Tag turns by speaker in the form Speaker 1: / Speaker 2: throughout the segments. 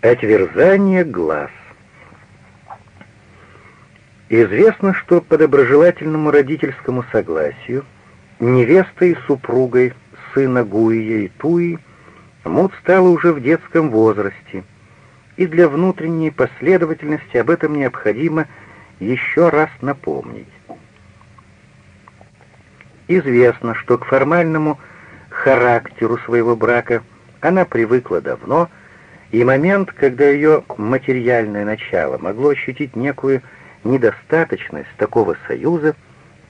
Speaker 1: Отверзание глаз. Известно, что по доброжелательному родительскому согласию невестой и супругой сына Гуия и Туи Мут стала уже в детском возрасте, и для внутренней последовательности об этом необходимо еще раз напомнить. Известно, что к формальному характеру своего брака она привыкла давно, и момент, когда ее материальное начало могло ощутить некую недостаточность такого союза,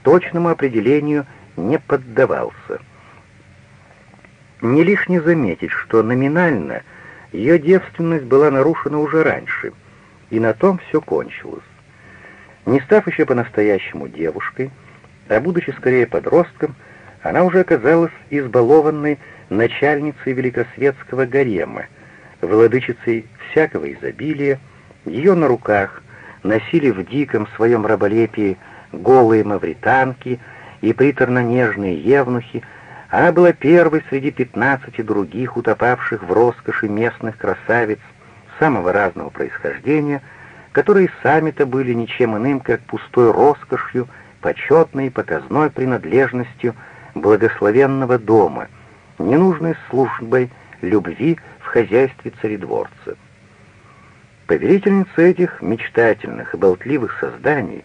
Speaker 1: точному определению не поддавался. Не лишне заметить, что номинально ее девственность была нарушена уже раньше, и на том все кончилось. Не став еще по-настоящему девушкой, а будучи скорее подростком, она уже оказалась избалованной начальницей великосветского гарема, владычицей всякого изобилия, ее на руках носили в диком своем раболепии голые мавританки и приторно-нежные евнухи, она была первой среди пятнадцати других утопавших в роскоши местных красавиц самого разного происхождения, которые сами-то были ничем иным, как пустой роскошью, почетной и показной принадлежностью благословенного дома, ненужной службой любви хозяйстве царедворца. Повелительница этих мечтательных и болтливых созданий,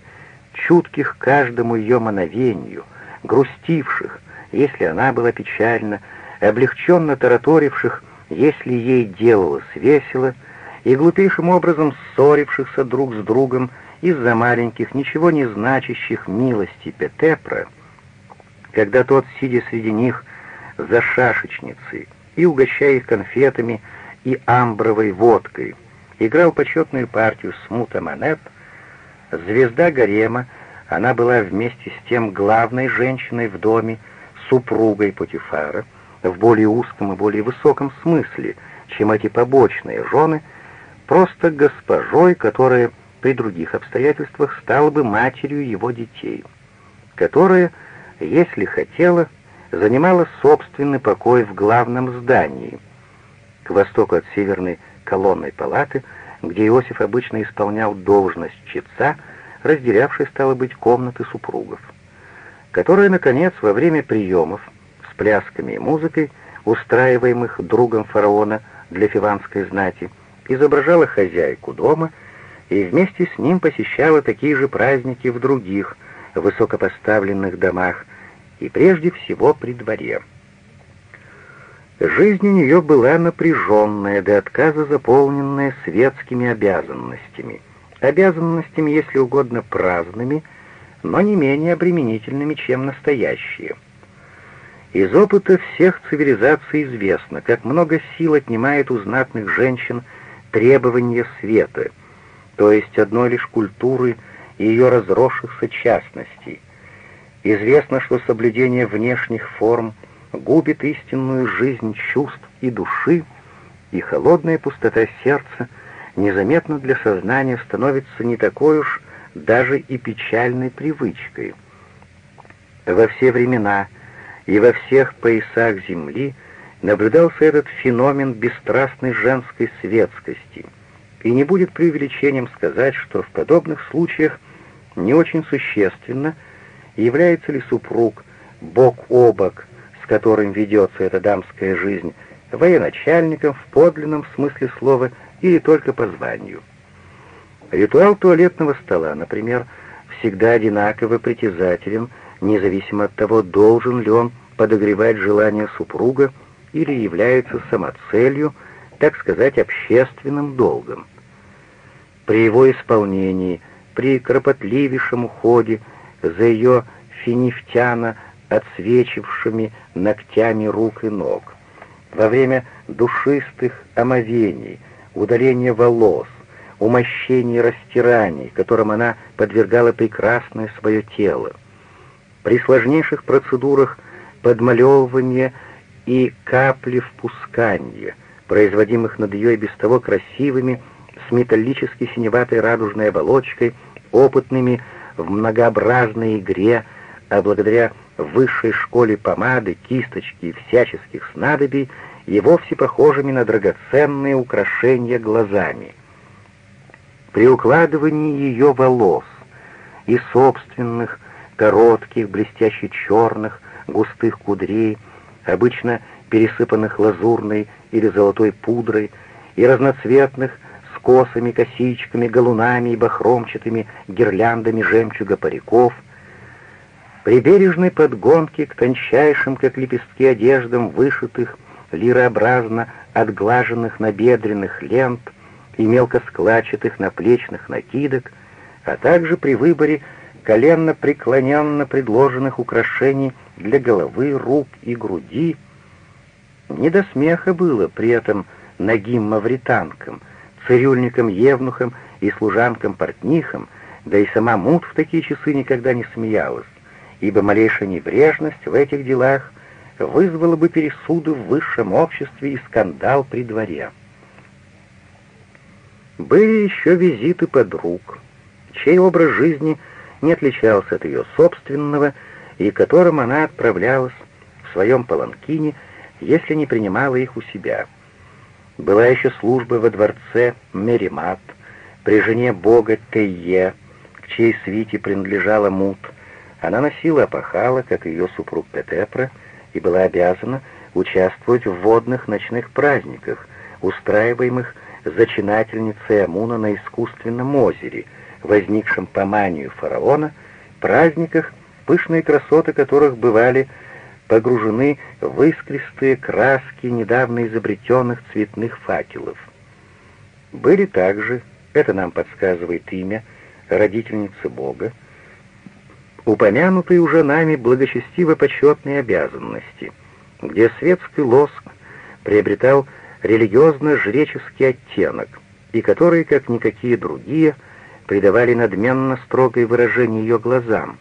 Speaker 1: чутких каждому ее мановению, грустивших, если она была печальна, облегченно тараторивших, если ей делалось весело, и глупейшим образом ссорившихся друг с другом из-за маленьких, ничего не значащих милостей Петепра, когда тот, сидя среди них за шашечницей и угощая их конфетами и амбровой водкой, играл почетную партию смута монет, звезда гарема, она была вместе с тем главной женщиной в доме, супругой Потифара, в более узком и более высоком смысле, чем эти побочные жены, просто госпожой, которая при других обстоятельствах стала бы матерью его детей, которая, если хотела, занимала собственный покой в главном здании, к востоку от северной колонной палаты, где Иосиф обычно исполнял должность чтеца, разделявшей, стало быть, комнаты супругов которая, наконец, во время приемов с плясками и музыкой, устраиваемых другом фараона для фиванской знати, изображала хозяйку дома и вместе с ним посещала такие же праздники в других высокопоставленных домах и прежде всего при дворе. Жизнь у нее была напряженная, до отказа заполненная светскими обязанностями, обязанностями, если угодно, праздными, но не менее обременительными, чем настоящие. Из опыта всех цивилизаций известно, как много сил отнимает у знатных женщин требования света, то есть одной лишь культуры и ее разросшихся частностей. Известно, что соблюдение внешних форм губит истинную жизнь чувств и души, и холодная пустота сердца незаметно для сознания становится не такой уж даже и печальной привычкой. Во все времена и во всех поясах Земли наблюдался этот феномен бесстрастной женской светскости, и не будет преувеличением сказать, что в подобных случаях не очень существенно, является ли супруг бок о бок, с которым ведется эта дамская жизнь, военачальником в подлинном смысле слова или только по званию. Ритуал туалетного стола, например, всегда одинаково притязателен, независимо от того, должен ли он подогревать желание супруга или является самоцелью, так сказать, общественным долгом. При его исполнении, при кропотливейшем уходе за ее финифтяно отсвечившими ногтями рук и ног, во время душистых омовений, удаления волос, умощений и растираний, которым она подвергала прекрасное свое тело. При сложнейших процедурах подмалевывания и капли впускания, производимых над ее и без того красивыми, с металлически синеватой радужной оболочкой, опытными в многообразной игре, а благодаря высшей школе помады, кисточки и всяческих снадобий, и вовсе похожими на драгоценные украшения глазами. При укладывании ее волос и собственных, коротких, блестяще черных, густых кудрей, обычно пересыпанных лазурной или золотой пудрой, и разноцветных, косами, косичками, галунами и бахромчатыми гирляндами жемчуга париков, при подгонке к тончайшим, как лепестки, одеждам, вышитых, лирообразно отглаженных набедренных лент и мелко складчатых наплечных накидок, а также при выборе коленно преклоненно предложенных украшений для головы, рук и груди. Не до смеха было при этом нагим мавританкам, цирюльникам-евнухам и служанкам-портнихам, да и сама Мут в такие часы никогда не смеялась, ибо малейшая небрежность в этих делах вызвала бы пересуды в высшем обществе и скандал при дворе. Были еще визиты подруг, чей образ жизни не отличался от ее собственного, и которым она отправлялась в своем паланкине, если не принимала их у себя. Была еще служба во дворце Меримат, при жене бога Тейе, к чьей свите принадлежала Мут. Она носила опахала, как ее супруг Петепра, и была обязана участвовать в водных ночных праздниках, устраиваемых зачинательницей Амуна на искусственном озере, возникшем по манию фараона, праздниках, пышные красоты которых бывали погружены в искристые краски недавно изобретенных цветных факелов. Были также, это нам подсказывает имя, родительницы Бога, упомянутые уже нами благочестиво почетные обязанности, где светский лоск приобретал религиозно-жреческий оттенок, и которые, как никакие другие, придавали надменно строгое выражение ее глазам,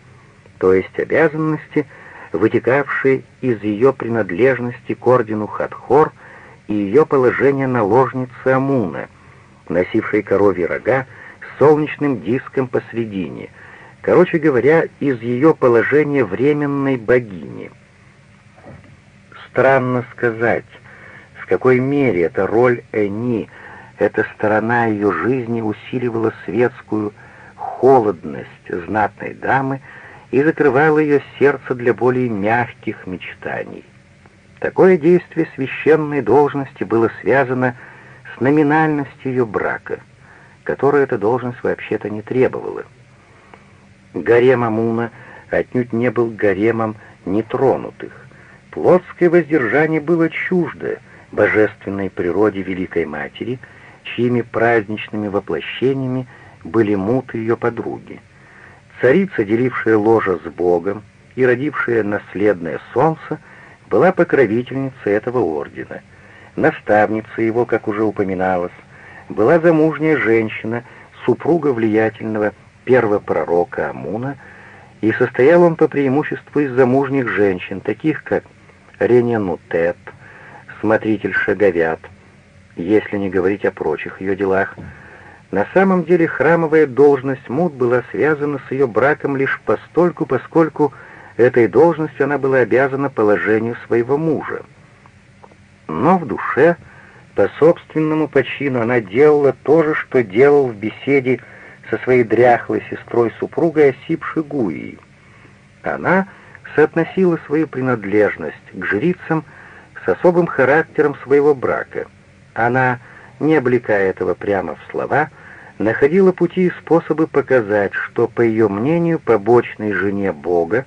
Speaker 1: то есть обязанности, вытекавшие из ее принадлежности к ордену Хатхор и ее положения наложницы Амуна, носившей коровьи рога с солнечным диском посредине, короче говоря, из ее положения временной богини. Странно сказать, в какой мере эта роль Эни, эта сторона ее жизни усиливала светскую холодность знатной дамы и закрывала ее сердце для более мягких мечтаний. Такое действие священной должности было связано с номинальностью ее брака, которую эта должность вообще-то не требовала. Гарем Амуна отнюдь не был гаремом нетронутых. Плотское воздержание было чуждо — божественной природе Великой Матери, чьими праздничными воплощениями были Мут и ее подруги. Царица, делившая ложа с Богом и родившая наследное солнце, была покровительницей этого ордена. Наставница его, как уже упоминалось, была замужняя женщина, супруга влиятельного первопророка Амуна, и состоял он по преимуществу из замужних женщин, таких как Ренянутет, смотритель Шаговят, если не говорить о прочих ее делах. На самом деле храмовая должность Мут была связана с ее браком лишь постольку, поскольку этой должностью она была обязана положению своего мужа. Но в душе, по собственному почину, она делала то же, что делал в беседе со своей дряхлой сестрой супругой Осипши Гуи. Она соотносила свою принадлежность к жрицам с особым характером своего брака. Она, не облекая этого прямо в слова, находила пути и способы показать, что, по ее мнению, побочной жене Бога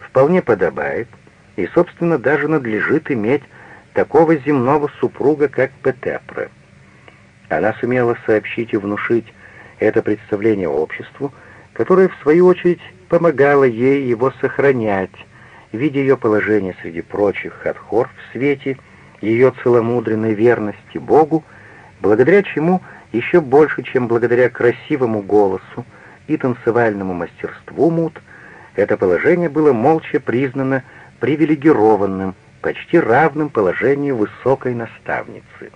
Speaker 1: вполне подобает и, собственно, даже надлежит иметь такого земного супруга, как Петепра. Она сумела сообщить и внушить это представление обществу, которое, в свою очередь, помогало ей его сохранять, видя ее положение среди прочих хатхор в свете ее целомудренной верности Богу, благодаря чему еще больше, чем благодаря красивому голосу и танцевальному мастерству Мут, это положение было молча признано привилегированным, почти равным положению высокой наставницы.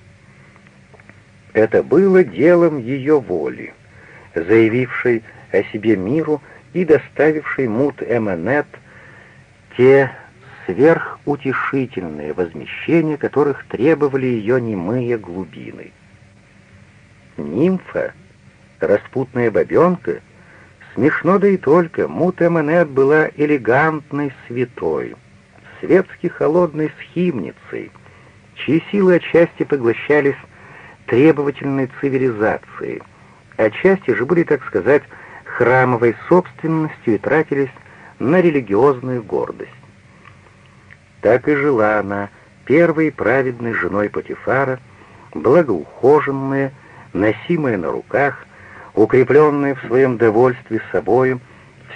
Speaker 1: Это было делом ее воли, заявившей о себе миру и доставившей Мут Эманет те сверхутешительные возмещения, которых требовали ее немые глубины. Нимфа, распутная бабенка, смешно да и только, Мута Манет была элегантной святой, светски холодной схимницей, чьи силы отчасти поглощались требовательной цивилизацией, отчасти же были, так сказать, храмовой собственностью и тратились на религиозную гордость. Так и жила она, первой праведной женой Патифара, благоухоженная, носимая на руках, укрепленная в своем довольстве собою,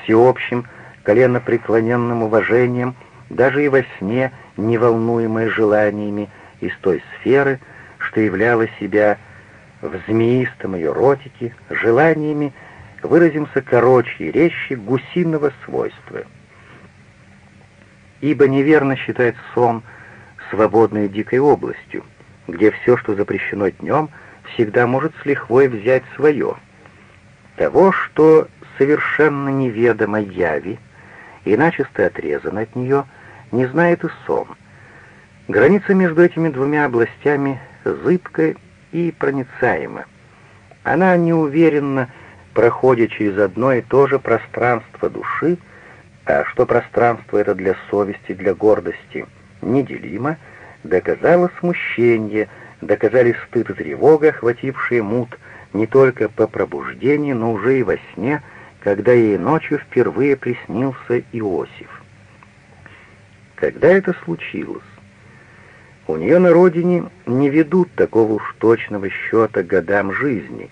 Speaker 1: всеобщим, коленопреклоненным уважением, даже и во сне неволнуемая желаниями из той сферы, что являла себя в змеистом ее ротике, желаниями, выразимся короче и резче гусиного свойства — ибо неверно считать сон свободной дикой областью, где все, что запрещено днем, всегда может с лихвой взять свое. Того, что совершенно неведомо яви, и начисто отрезан от нее, не знает и сон. Граница между этими двумя областями зыбкая и проницаема. Она неуверенно проходит через одно и то же пространство души, а что пространство это для совести, для гордости неделимо, доказало смущение, доказали стыд и тревога, охватившие мут не только по пробуждении, но уже и во сне, когда ей ночью впервые приснился Иосиф. Когда это случилось? У нее на родине не ведут такого уж точного счета годам жизни,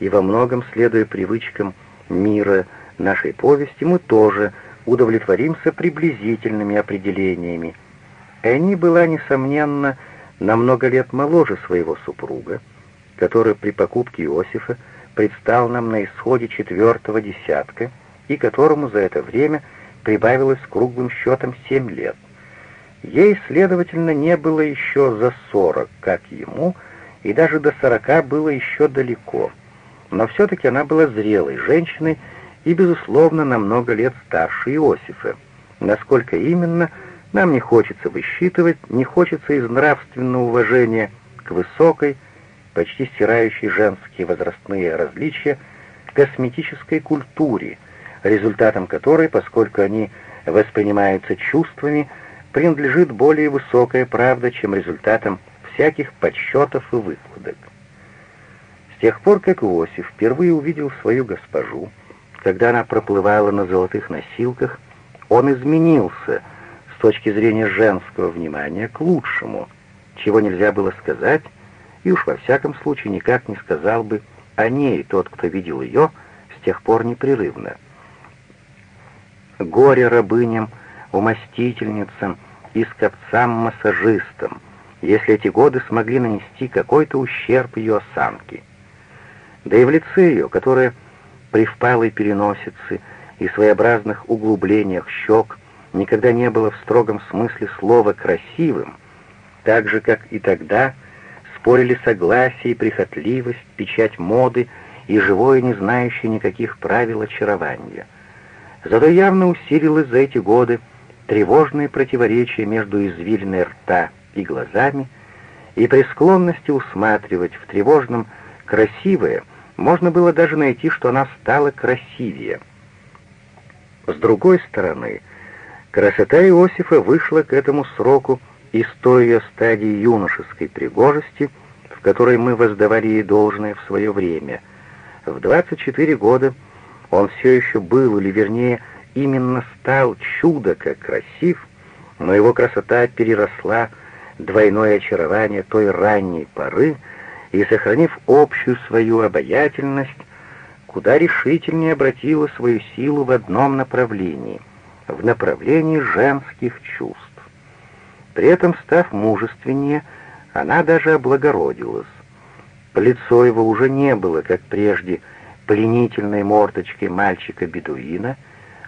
Speaker 1: и во многом, следуя привычкам мира нашей повести, мы тоже – удовлетворимся приблизительными определениями. Энни была, несомненно, на много лет моложе своего супруга, который при покупке Иосифа предстал нам на исходе четвертого десятка и которому за это время прибавилось круглым счетом семь лет. Ей, следовательно, не было еще за сорок, как ему, и даже до сорока было еще далеко. Но все-таки она была зрелой женщиной, и, безусловно, на много лет старше Иосифа. Насколько именно, нам не хочется высчитывать, не хочется из нравственного уважения к высокой, почти стирающей женские возрастные различия, косметической культуре, результатом которой, поскольку они воспринимаются чувствами, принадлежит более высокая правда, чем результатом всяких подсчетов и выкладок. С тех пор, как Иосиф впервые увидел свою госпожу, когда она проплывала на золотых носилках, он изменился точки зрения женского внимания к лучшему, чего нельзя было сказать, и уж во всяком случае никак не сказал бы о ней тот, кто видел ее с тех пор непрерывно. Горе рабыням, умастительницам и скопцам-массажистам, если эти годы смогли нанести какой-то ущерб ее осанке. Да и в лице ее, которое при впалой переносице и своеобразных углублениях щек никогда не было в строгом смысле слова «красивым», так же, как и тогда спорили согласие и прихотливость, печать моды и живое, не знающее никаких правил очарования. Зато явно усилилось за эти годы тревожные противоречия между извилиной рта и глазами, и при склонности усматривать в тревожном красивое — можно было даже найти, что она стала красивее. С другой стороны, красота Иосифа вышла к этому сроку из той ее стадии юношеской пригожести, в которой мы воздавали ей должное в свое время. В 24 года он все еще был, или вернее, именно стал чудо как красив, но его красота переросла двойное очарование той ранней поры, и, сохранив общую свою обаятельность, куда решительнее обратила свою силу в одном направлении, в направлении женских чувств. При этом, став мужественнее, она даже облагородилась. Лицо его уже не было, как прежде, пленительной мордочкой мальчика-бедуина,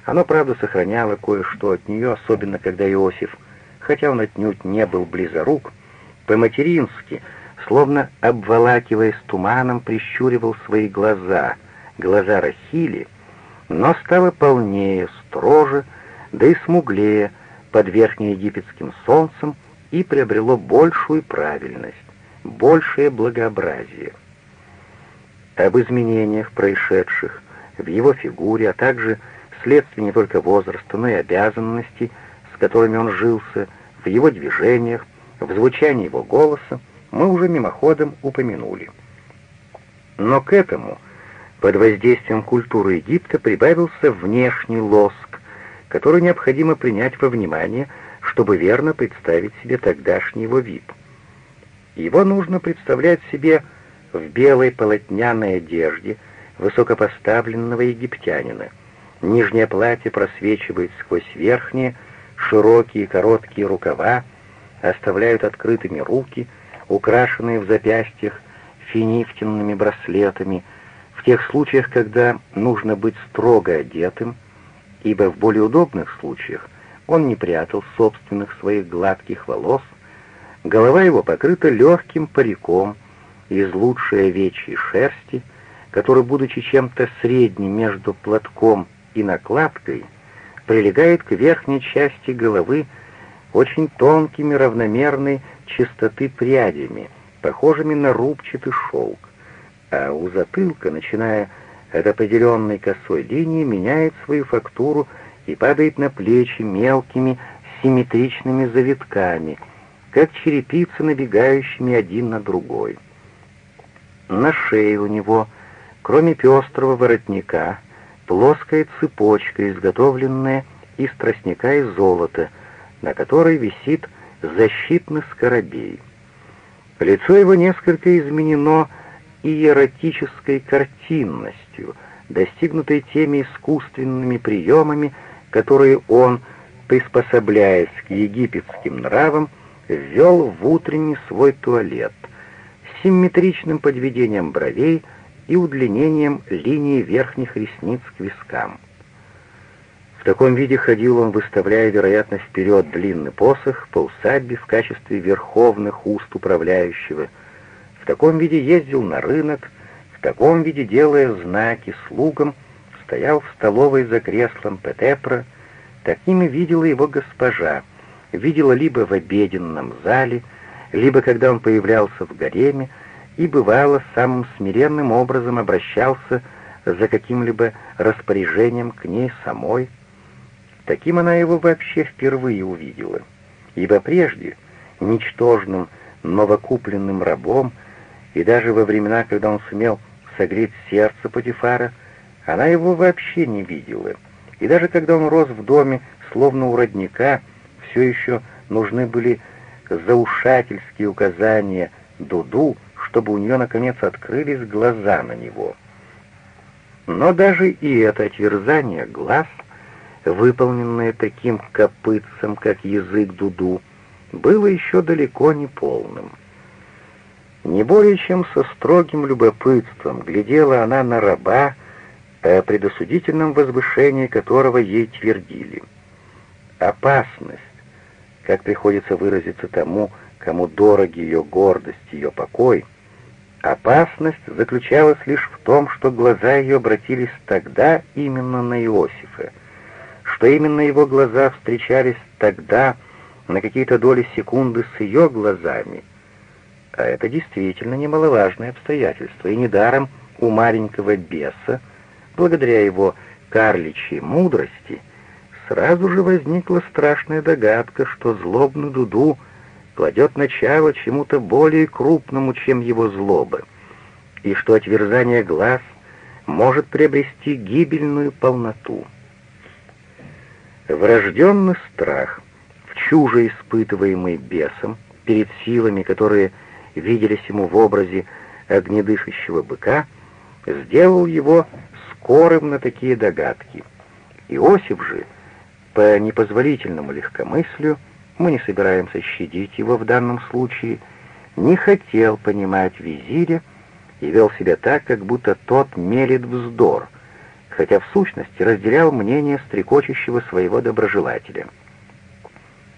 Speaker 1: оно, правда, сохраняло кое-что от нее, особенно когда Иосиф, хотя он отнюдь не был близорук, по-матерински — словно обволакиваясь туманом, прищуривал свои глаза, глаза Рахили, но стало полнее, строже, да и смуглее, под верхнеегипетским солнцем и приобрело большую правильность, большее благообразие. Об изменениях, происшедших в его фигуре, а также вследствие не только возраста, но и обязанностей, с которыми он жился, в его движениях, в звучании его голоса, мы уже мимоходом упомянули. Но к этому, под воздействием культуры Египта, прибавился внешний лоск, который необходимо принять во внимание, чтобы верно представить себе тогдашний его вид. Его нужно представлять себе в белой полотняной одежде высокопоставленного египтянина. Нижнее платье просвечивает сквозь верхние, широкие короткие рукава, оставляют открытыми руки, украшенные в запястьях финифтинными браслетами, в тех случаях, когда нужно быть строго одетым, ибо в более удобных случаях он не прятал собственных своих гладких волос, голова его покрыта легким париком из лучшей овечьей шерсти, который, будучи чем-то средним между платком и накладкой, прилегает к верхней части головы очень тонкими равномерной чистоты прядями, похожими на рубчатый шелк, а у затылка, начиная от определенной косой линии, меняет свою фактуру и падает на плечи мелкими симметричными завитками, как черепицы, набегающими один на другой. На шее у него, кроме пестрого воротника, плоская цепочка, изготовленная из тростника и золота, на которой висит защитный скоробей. Лицо его несколько изменено иеротической картинностью, достигнутой теми искусственными приемами, которые он, приспособляясь к египетским нравам, ввел в утренний свой туалет симметричным подведением бровей и удлинением линии верхних ресниц к вискам. В таком виде ходил он, выставляя, вероятно, вперед длинный посох по усадьбе в качестве верховных уст управляющего. В таком виде ездил на рынок, в таком виде, делая знаки слугам, стоял в столовой за креслом Петепра. Такими видела его госпожа, видела либо в обеденном зале, либо когда он появлялся в гареме, и бывало самым смиренным образом обращался за каким-либо распоряжением к ней самой. Таким она его вообще впервые увидела, ибо прежде, ничтожным, новокупленным рабом, и даже во времена, когда он сумел согреть сердце Патифара, она его вообще не видела, и даже когда он рос в доме, словно у родника, все еще нужны были заушательские указания Дуду, чтобы у нее наконец открылись глаза на него. Но даже и это отверзание глаз, выполненное таким копытцем, как язык Дуду, было еще далеко не полным. Не более чем со строгим любопытством глядела она на раба, о предосудительном возвышении которого ей твердили. Опасность, как приходится выразиться тому, кому дороги ее гордость, ее покой — Опасность заключалась лишь в том, что глаза ее обратились тогда именно на Иосифа, что именно его глаза встречались тогда на какие-то доли секунды с ее глазами. А это действительно немаловажное обстоятельство, и недаром у маленького беса, благодаря его карличьей мудрости, сразу же возникла страшная догадка, что злобный Дуду кладет начало чему-то более крупному, чем его злоба, и что отверзание глаз может приобрести гибельную полноту. Врожденный страх, в чуже испытываемый бесом, перед силами, которые виделись ему в образе огнедышащего быка, сделал его скорым на такие догадки. Иосиф же, по непозволительному легкомыслию, мы не собираемся щадить его в данном случае, не хотел понимать визиря и вел себя так, как будто тот мелит вздор, хотя в сущности разделял мнение стрекочущего своего доброжелателя.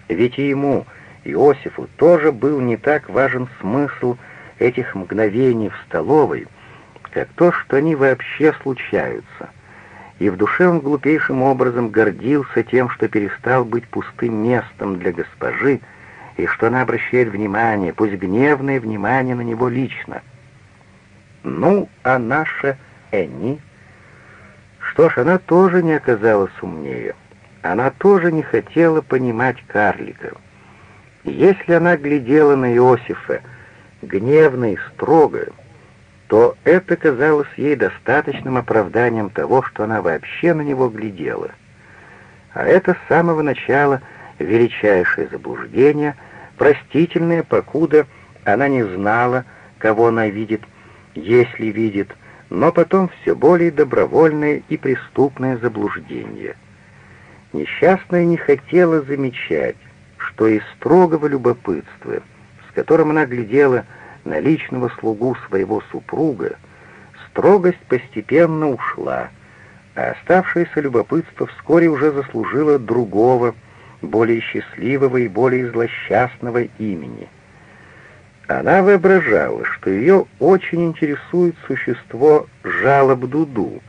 Speaker 1: Ведь и ему, Иосифу, тоже был не так важен смысл этих мгновений в столовой, как то, что они вообще случаются, и в душе он глупейшим образом гордился тем, что перестал быть пустым местом для госпожи, и что она обращает внимание, пусть гневное внимание на него лично. Ну, а наша Энни... Что ж, она тоже не оказалась умнее. Она тоже не хотела понимать карлика. Если она глядела на Иосифа гневно и строго, то это казалось ей достаточным оправданием того, что она вообще на него глядела. А это с самого начала величайшее заблуждение, простительное, покуда она не знала, кого она видит, если видит, но потом все более добровольное и преступное заблуждение. Несчастная не хотела замечать, что из строгого любопытства, с которым она глядела на личного слугу своего супруга, строгость постепенно ушла, а оставшееся любопытство вскоре уже заслужило другого, более счастливого и более злосчастного имени. Она воображала, что ее очень интересует существо жалоб Дуду,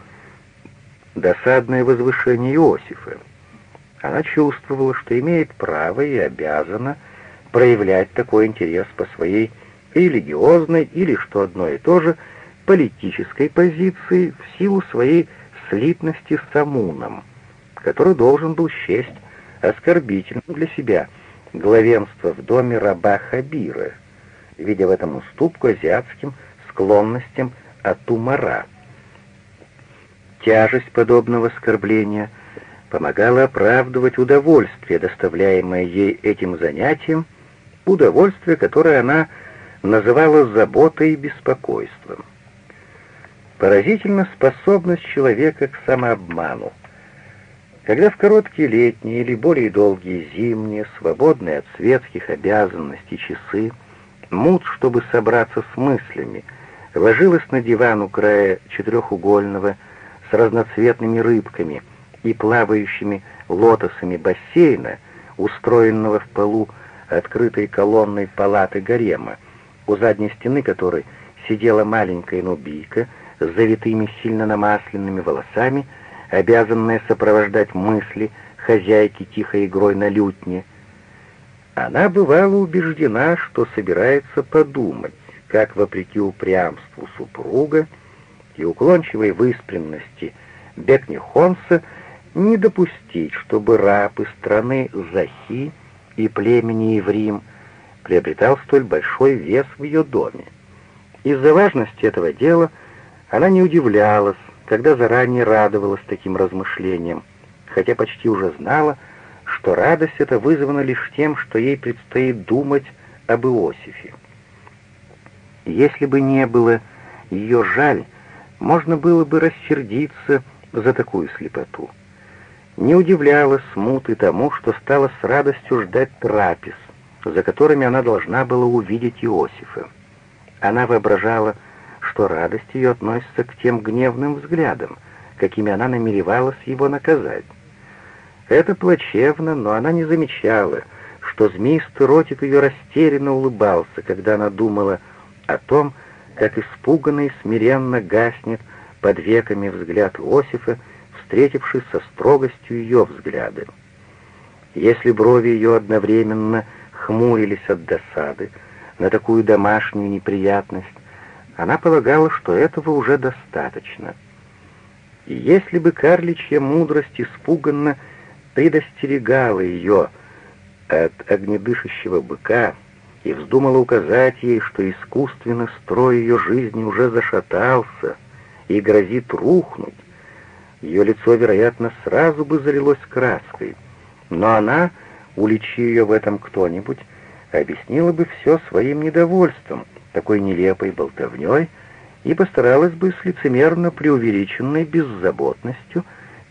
Speaker 1: досадное возвышение Иосифа. Она чувствовала, что имеет право и обязана проявлять такой интерес по своей религиозной или, что одно и то же, политической позиции в силу своей слитности с Амуном, который должен был счесть оскорбительным для себя главенство в доме раба Хабира, видя в этом уступку азиатским склонностям Атумара. Тяжесть подобного оскорбления помогала оправдывать удовольствие, доставляемое ей этим занятием, удовольствие, которое она называла заботой и беспокойством. Поразительна способность человека к самообману. Когда в короткие летние или более долгие зимние, свободные от светских обязанностей часы, Мут, чтобы собраться с мыслями, ложилась на диван у края четырехугольного с разноцветными рыбками и плавающими лотосами бассейна, устроенного в полу открытой колонной палаты гарема, у задней стены которой сидела маленькая нубийка с завитыми сильно намасленными волосами, обязанная сопровождать мысли хозяйки тихой игрой на лютне. Она бывала убеждена, что собирается подумать, как, вопреки упрямству супруга и уклончивой выспренности Бекнихонса, не допустить, чтобы раб из страны Захи и племени Еврим приобретал столь большой вес в ее доме. Из-за важности этого дела она не удивлялась, когда заранее радовалась таким размышлениям, хотя почти уже знала, что радость эта вызвана лишь тем, что ей предстоит думать об Иосифе. Если бы не было ее жаль, можно было бы рассердиться за такую слепоту. Не удивлялась смуты тому, что стала с радостью ждать трапез, за которыми она должна была увидеть Иосифа. Она воображала, что радость ее относится к тем гневным взглядам, какими она намеревалась его наказать. Это плачевно, но она не замечала, что змеистый ротик ее растерянно улыбался, когда она думала о том, как испуганно и смиренно гаснет под веками взгляд Иосифа, встретившись со строгостью ее взгляда. Если брови ее одновременно хмурились от досады на такую домашнюю неприятность, она полагала, что этого уже достаточно. И если бы карличья мудрость испуганно предостерегала ее от огнедышащего быка и вздумала указать ей, что искусственный строй ее жизни уже зашатался и грозит рухнуть, ее лицо, вероятно, сразу бы залилось краской, но она уличи ее в этом кто-нибудь, объяснила бы все своим недовольством, такой нелепой болтовней, и постаралась бы с лицемерно преувеличенной беззаботностью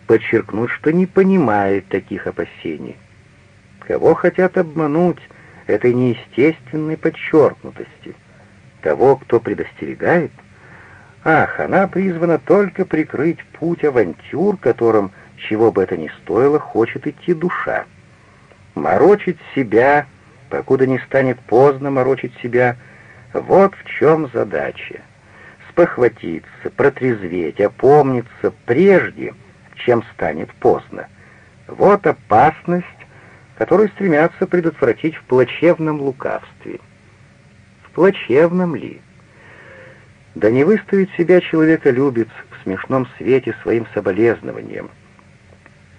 Speaker 1: подчеркнуть, что не понимает таких опасений. Кого хотят обмануть этой неестественной подчеркнутости? Того, кто предостерегает? Ах, она призвана только прикрыть путь авантюр, которым, чего бы это ни стоило, хочет идти душа. Морочить себя, покуда не станет поздно морочить себя, вот в чем задача. Спохватиться, протрезветь, опомниться прежде, чем станет поздно. Вот опасность, которую стремятся предотвратить в плачевном лукавстве. В плачевном ли? Да не выставить себя человеколюбец в смешном свете своим соболезнованием.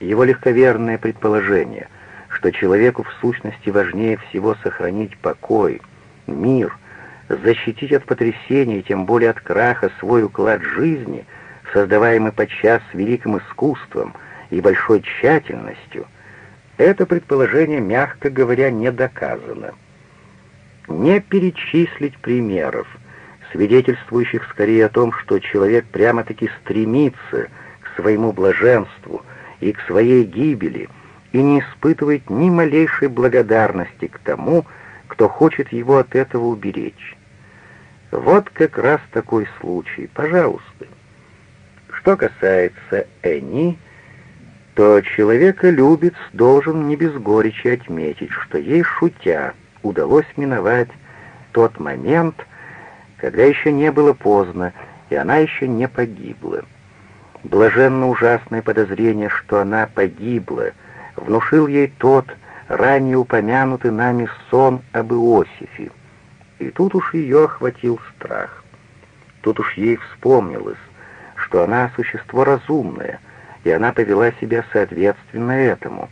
Speaker 1: Его легковерное предположение, что человеку в сущности важнее всего сохранить покой, мир, защитить от потрясения и тем более от краха свой уклад жизни, создаваемый подчас великим искусством и большой тщательностью, это предположение, мягко говоря, не доказано. Не перечислить примеров, свидетельствующих скорее о том, что человек прямо-таки стремится к своему блаженству и к своей гибели и не испытывает ни малейшей благодарности к тому, кто хочет его от этого уберечь. Вот как раз такой случай, пожалуйста. Что касается Эни, то человека-любец должен не без горечи отметить, что ей, шутя, удалось миновать тот момент, когда еще не было поздно, и она еще не погибла. Блаженно ужасное подозрение, что она погибла, внушил ей тот, ранее упомянутый нами сон об Иосифе. И тут уж ее охватил страх. Тут уж ей вспомнилось, что она существо разумное, и она повела себя соответственно этому,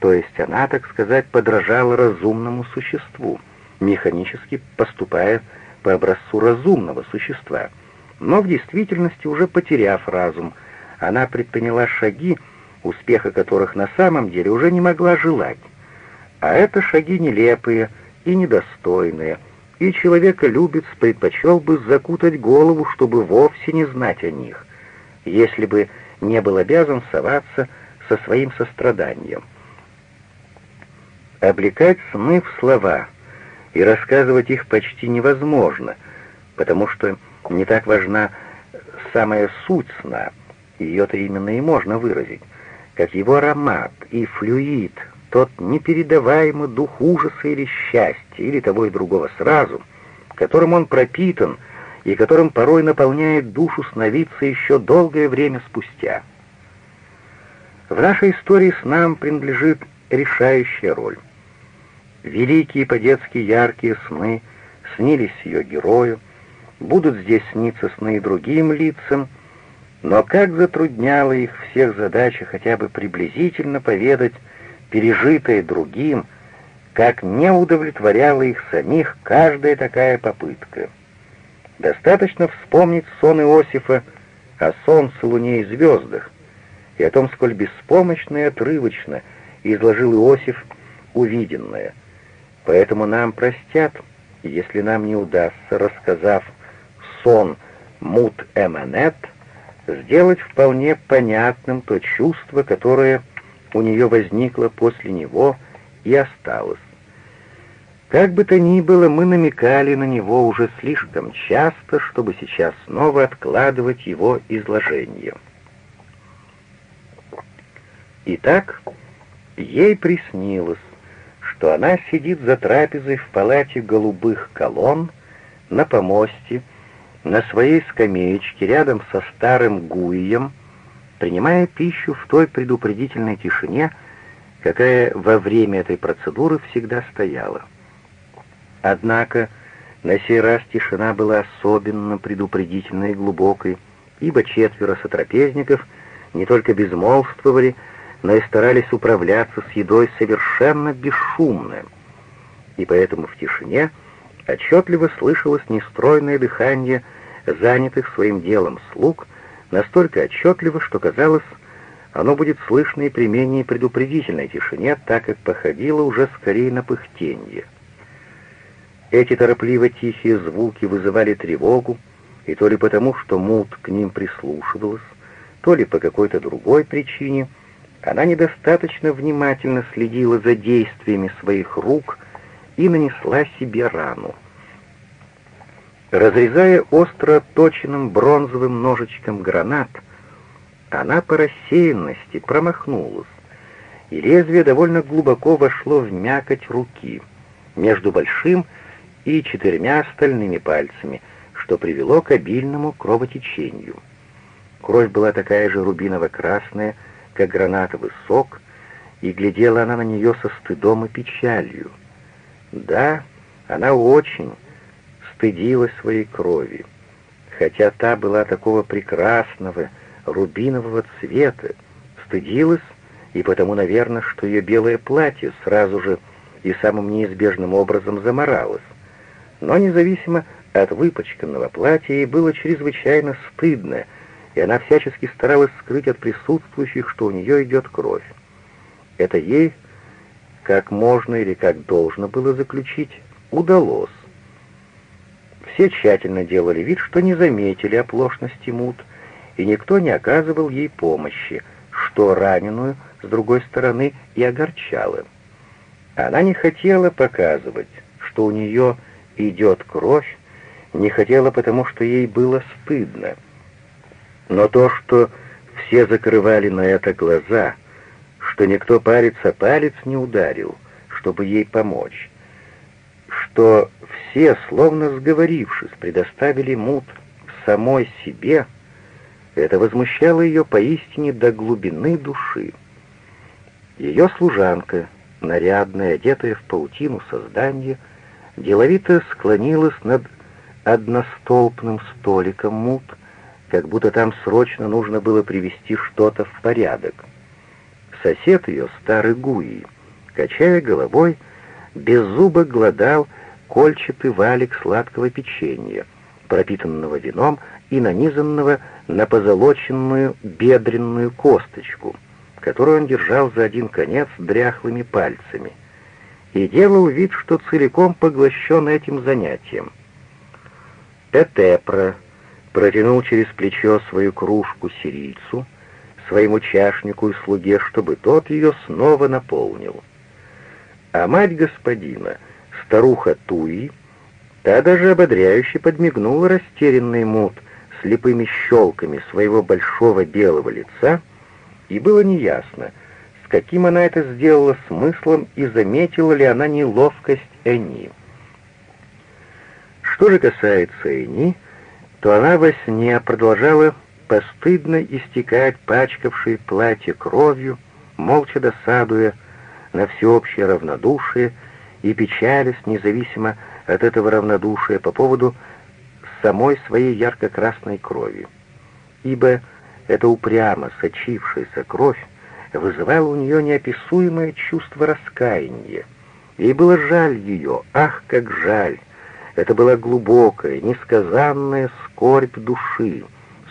Speaker 1: то есть она, так сказать, подражала разумному существу, механически поступая по образцу разумного существа. Но в действительности, уже потеряв разум, она предприняла шаги, успеха которых на самом деле уже не могла желать. А это шаги нелепые и недостойные — и человеколюбец предпочел бы закутать голову, чтобы вовсе не знать о них, если бы не был обязан соваться со своим состраданием. Облекать сны в слова и рассказывать их почти невозможно, потому что не так важна самая суть сна, ее-то именно и можно выразить, как его аромат и флюид, тот непередаваемый дух ужаса или счастья, или того и другого сразу, которым он пропитан и которым порой наполняет душу сновидца еще долгое время спустя. В нашей истории с нам принадлежит решающая роль. Великие по-детски яркие сны снились ее герою, будут здесь сниться сны и другим лицам, но как затрудняла их всех задача хотя бы приблизительно поведать пережитое другим, как не удовлетворяла их самих каждая такая попытка. Достаточно вспомнить сон Иосифа о солнце, луне и звездах, и о том, сколь беспомощно и отрывочно изложил Иосиф увиденное. Поэтому нам простят, если нам не удастся, рассказав сон Мут Эманет, сделать вполне понятным то чувство, которое у нее возникло после него и осталось. Как бы то ни было, мы намекали на него уже слишком часто, чтобы сейчас снова откладывать его изложение. Итак, ей приснилось, что она сидит за трапезой в палате голубых колонн на помосте, на своей скамеечке рядом со старым Гуием, принимая пищу в той предупредительной тишине, какая во время этой процедуры всегда стояла. Однако на сей раз тишина была особенно предупредительной и глубокой, ибо четверо сотрапезников не только безмолвствовали, но и старались управляться с едой совершенно бесшумно. И поэтому в тишине отчетливо слышалось нестройное дыхание занятых своим делом слуг, настолько отчетливо, что казалось, оно будет слышно и при менее предупредительной тишине, так как походило уже скорее на пыхтенье. Эти торопливо тихие звуки вызывали тревогу, и то ли потому, что Мут к ним прислушивалась, то ли по какой-то другой причине, она недостаточно внимательно следила за действиями своих рук и нанесла себе рану. Разрезая остро точенным бронзовым ножичком гранат, она по рассеянности промахнулась, и лезвие довольно глубоко вошло в мякоть руки, между большим и четырьмя остальными пальцами, что привело к обильному кровотечению. Кровь была такая же рубиново-красная, как гранатовый сок, и глядела она на нее со стыдом и печалью. Да, она очень стыдилась своей крови, хотя та была такого прекрасного рубинового цвета, стыдилась и потому, наверное, что ее белое платье сразу же и самым неизбежным образом заморалось. Но независимо от выпачканного платья ей было чрезвычайно стыдно, и она всячески старалась скрыть от присутствующих, что у нее идет кровь. Это ей, как можно или как должно было заключить, удалось. Все тщательно делали вид, что не заметили оплошности Мут, и никто не оказывал ей помощи, что раненую, с другой стороны, и огорчало. Она не хотела показывать, что у нее идет кровь, не хотела, потому что ей было стыдно. Но то, что все закрывали на это глаза, что никто палец о палец не ударил, чтобы ей помочь, что все, словно сговорившись, предоставили мут самой себе, это возмущало ее поистине до глубины души. Ее служанка, нарядная, одетая в паутину создания, деловито склонилась над одностолпным столиком мут, как будто там срочно нужно было привести что-то в порядок. Сосед ее, старый Гуи, качая головой, без зуба гладал кольчатый валик сладкого печенья, пропитанного вином и нанизанного на позолоченную бедренную косточку, которую он держал за один конец дряхлыми пальцами, и делал вид, что целиком поглощен этим занятием. Этепра протянул через плечо свою кружку сирийцу, своему чашнику и слуге, чтобы тот ее снова наполнил. А мать господина, старуха Туи, та даже ободряюще подмигнула растерянный мут слепыми щелками своего большого белого лица, и было неясно, с каким она это сделала смыслом и заметила ли она неловкость Эни. Что же касается Эни, то она во сне продолжала постыдно истекать пачкавшей платье кровью, молча досадуя на всеобщее равнодушие и печалясь независимо от этого равнодушия по поводу самой своей ярко-красной крови. Ибо эта упрямо сочившаяся кровь вызывала у нее неописуемое чувство раскаяния. Ей было жаль ее, ах, как жаль! Это была глубокая, несказанная скорбь души,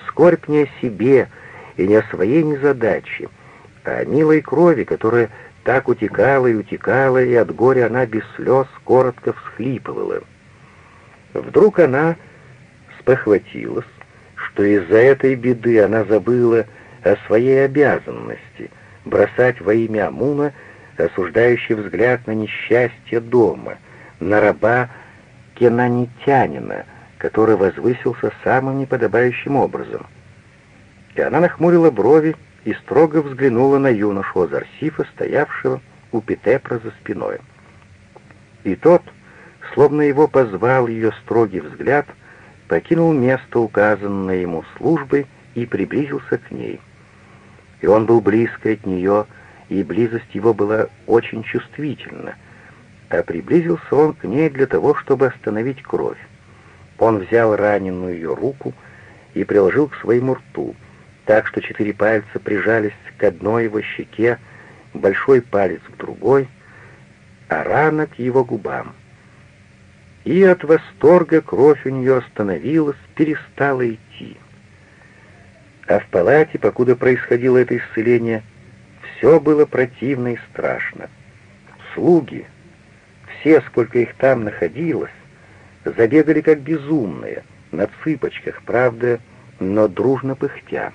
Speaker 1: скорбь не о себе и не о своей незадаче, а о милой крови, которая так утекала и утекала, и от горя она без слез коротко всхлипывала. Вдруг она спохватилась, что из-за этой беды она забыла о своей обязанности бросать во имя Амуна осуждающий взгляд на несчастье дома, на раба кенанитянина, который возвысился самым неподобающим образом. И она нахмурила брови и строго взглянула на юношу Азарсифа, стоявшего у Петепра за спиной. И тот, словно его позвал ее строгий взгляд, покинул место, указанное ему службой, и приблизился к ней. И он был близко от нее, и близость его была очень чувствительна — а приблизился он к ней для того, чтобы остановить кровь. Он взял раненую ее руку и приложил к своему рту, так что четыре пальца прижались к одной его щеке, большой палец к другой, а рана к его губам. И от восторга кровь у нее остановилась, перестала идти. А в палате, покуда происходило это исцеление, все было противно и страшно. Слуги, все, сколько их там находилось, забегали как безумные, на цыпочках, правда, но дружно пыхтя.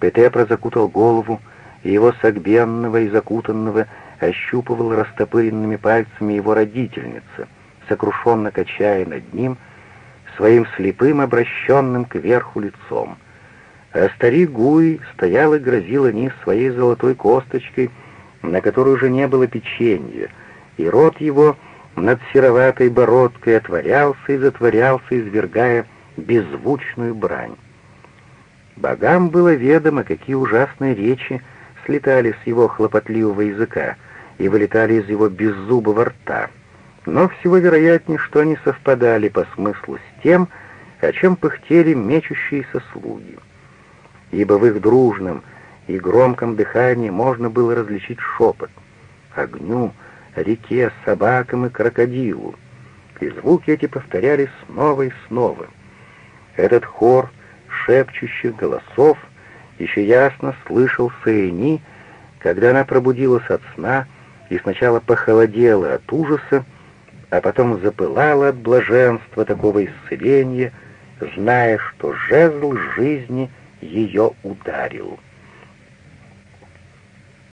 Speaker 1: Петепра закутал голову, и его согбенного и закутанного ощупывал растопыренными пальцами его родительница, сокрушенно качая над ним своим слепым, обращенным кверху лицом. А старик Гуи стоял и грозил низ своей золотой косточкой, на которой уже не было печенья, и рот его — над сероватой бородкой отворялся и затворялся, извергая беззвучную брань. Богам было ведомо, какие ужасные речи слетали с его хлопотливого языка и вылетали из его беззубого рта, но всего вероятнее, что они совпадали по смыслу с тем, о чем пыхтели мечущиеся слуги. Ибо в их дружном и громком дыхании можно было различить шепот. Огню, реке, собакам и крокодилу. И звуки эти повторялись снова и снова. Этот хор шепчущих голосов еще ясно слышал Саини, когда она пробудилась от сна и сначала похолодела от ужаса, а потом запылала от блаженства такого исцеления, зная, что жезл жизни ее ударил.